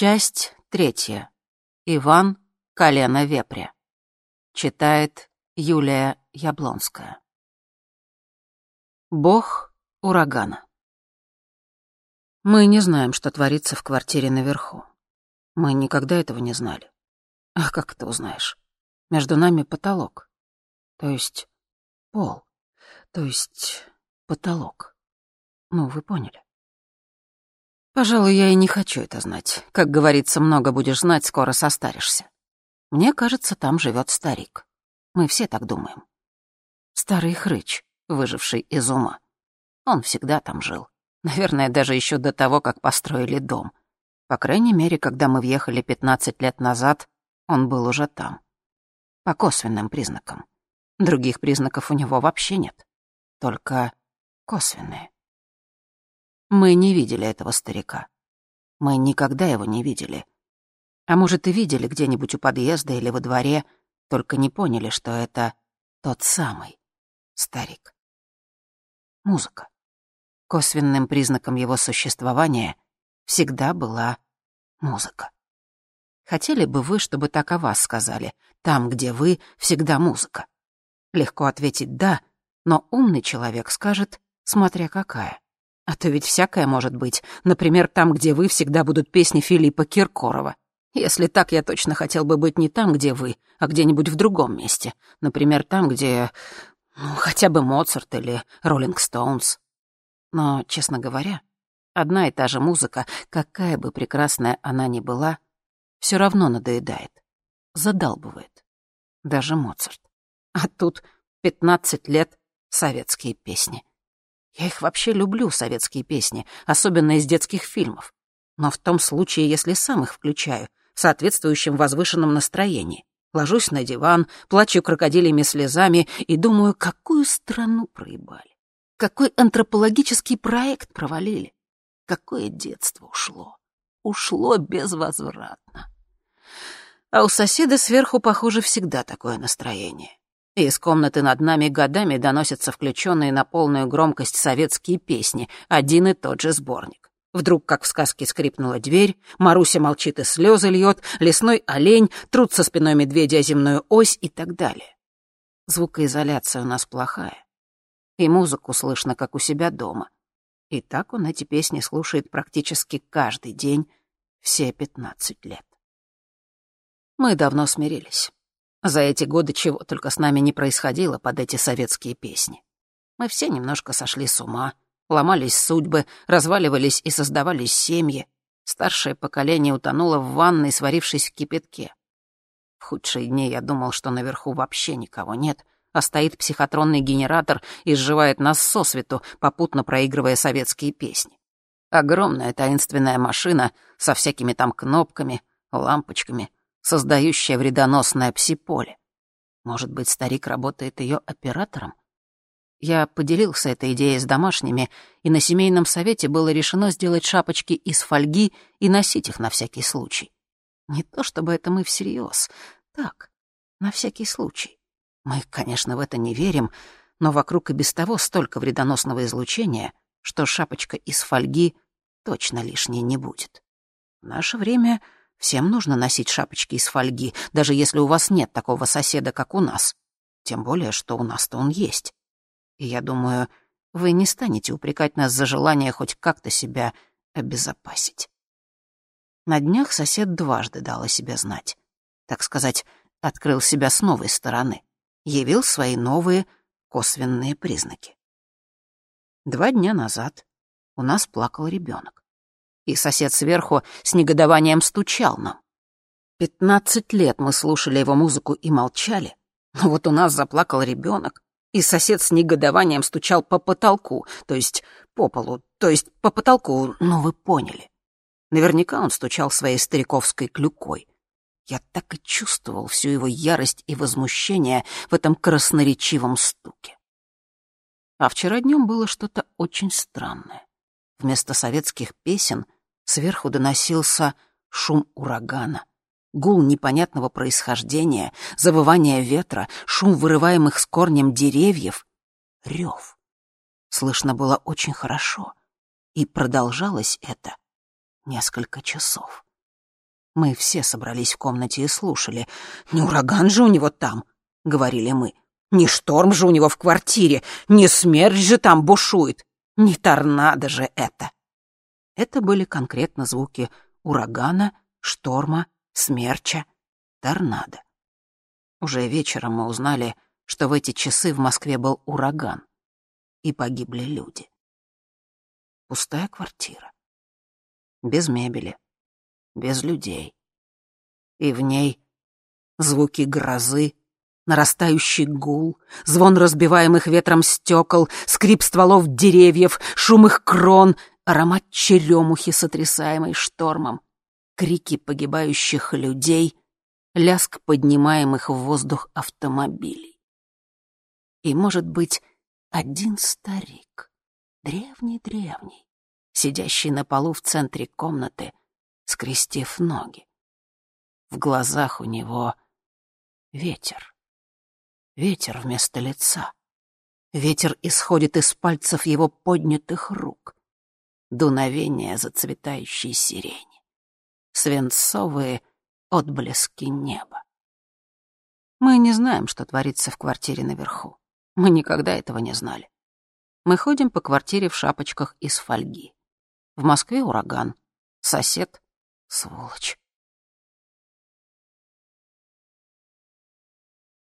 Часть третья. Иван Колено вепря. Читает Юлия Яблонская. Бог урагана. Мы не знаем, что творится в квартире наверху. Мы никогда этого не знали. А как ты узнаешь? Между нами потолок. То есть пол. То есть потолок. Ну, вы поняли. Пожалуй, я и не хочу это знать. Как говорится, много будешь знать, скоро состаришься. Мне кажется, там живет старик. Мы все так думаем. Старый хрыч, выживший из ума. Он всегда там жил. Наверное, даже еще до того, как построили дом. По крайней мере, когда мы въехали 15 лет назад, он был уже там. По косвенным признакам. Других признаков у него вообще нет. Только косвенные. Мы не видели этого старика. Мы никогда его не видели. А может, и видели где-нибудь у подъезда или во дворе, только не поняли, что это тот самый старик. Музыка. Косвенным признаком его существования всегда была музыка. Хотели бы вы, чтобы так о вас сказали? Там, где вы, всегда музыка. Легко ответить «да», но умный человек скажет «смотря какая». А то ведь всякое может быть. Например, там, где вы, всегда будут песни Филиппа Киркорова. Если так, я точно хотел бы быть не там, где вы, а где-нибудь в другом месте. Например, там, где... Ну, хотя бы Моцарт или Роллинг Стоунс. Но, честно говоря, одна и та же музыка, какая бы прекрасная она ни была, все равно надоедает, задалбывает. Даже Моцарт. А тут пятнадцать лет советские песни. Я их вообще люблю, советские песни, особенно из детских фильмов. Но в том случае, если сам их включаю, в соответствующем возвышенном настроении. Ложусь на диван, плачу крокодилями слезами и думаю, какую страну проебали. Какой антропологический проект провалили. Какое детство ушло. Ушло безвозвратно. А у соседа сверху, похоже, всегда такое настроение. Из комнаты над нами годами доносятся включенные на полную громкость советские песни, один и тот же сборник. Вдруг, как в сказке, скрипнула дверь, Маруся молчит и слезы льет, лесной олень, труд со спиной медведя земную ось и так далее. Звукоизоляция у нас плохая. И музыку слышно, как у себя дома. И так он эти песни слушает практически каждый день все пятнадцать лет. Мы давно смирились. За эти годы чего только с нами не происходило под эти советские песни. Мы все немножко сошли с ума, ломались судьбы, разваливались и создавались семьи. Старшее поколение утонуло в ванной, сварившись в кипятке. В худшие дни я думал, что наверху вообще никого нет, а стоит психотронный генератор и сживает нас сосвету, попутно проигрывая советские песни. Огромная таинственная машина со всякими там кнопками, лампочками, создающая вредоносное псиполе. Может быть, старик работает ее оператором? Я поделился этой идеей с домашними, и на семейном совете было решено сделать шапочки из фольги и носить их на всякий случай. Не то чтобы это мы всерьез, так, на всякий случай. Мы, конечно, в это не верим, но вокруг и без того столько вредоносного излучения, что шапочка из фольги точно лишней не будет. В наше время Всем нужно носить шапочки из фольги, даже если у вас нет такого соседа, как у нас. Тем более, что у нас-то он есть. И я думаю, вы не станете упрекать нас за желание хоть как-то себя обезопасить. На днях сосед дважды дал о себе знать. Так сказать, открыл себя с новой стороны. Явил свои новые косвенные признаки. Два дня назад у нас плакал ребенок и сосед сверху с негодованием стучал нам. Пятнадцать лет мы слушали его музыку и молчали, но вот у нас заплакал ребенок, и сосед с негодованием стучал по потолку, то есть по полу, то есть по потолку, ну вы поняли. Наверняка он стучал своей стариковской клюкой. Я так и чувствовал всю его ярость и возмущение в этом красноречивом стуке. А вчера днем было что-то очень странное. Вместо советских песен — Сверху доносился шум урагана, гул непонятного происхождения, завывание ветра, шум вырываемых с корнем деревьев, рев. Слышно было очень хорошо, и продолжалось это несколько часов. Мы все собрались в комнате и слушали. «Не ураган же у него там», — говорили мы. «Не шторм же у него в квартире, не смерть же там бушует, не торнадо же это». Это были конкретно звуки урагана, шторма, смерча, торнадо. Уже вечером мы узнали, что в эти часы в Москве был ураган, и погибли люди. Пустая квартира. Без мебели, без людей. И в ней звуки грозы, нарастающий гул, звон разбиваемых ветром стекол, скрип стволов деревьев, шум их крон, аромат черемухи, сотрясаемой штормом, крики погибающих людей, ляск поднимаемых в воздух автомобилей. И, может быть, один старик, древний-древний, сидящий на полу в центре комнаты, скрестив ноги. В глазах у него ветер. Ветер вместо лица. Ветер исходит из пальцев его поднятых рук. Дуновение зацветающей сирени. Свинцовые отблески неба. Мы не знаем, что творится в квартире наверху. Мы никогда этого не знали. Мы ходим по квартире в шапочках из фольги. В Москве ураган. Сосед — сволочь.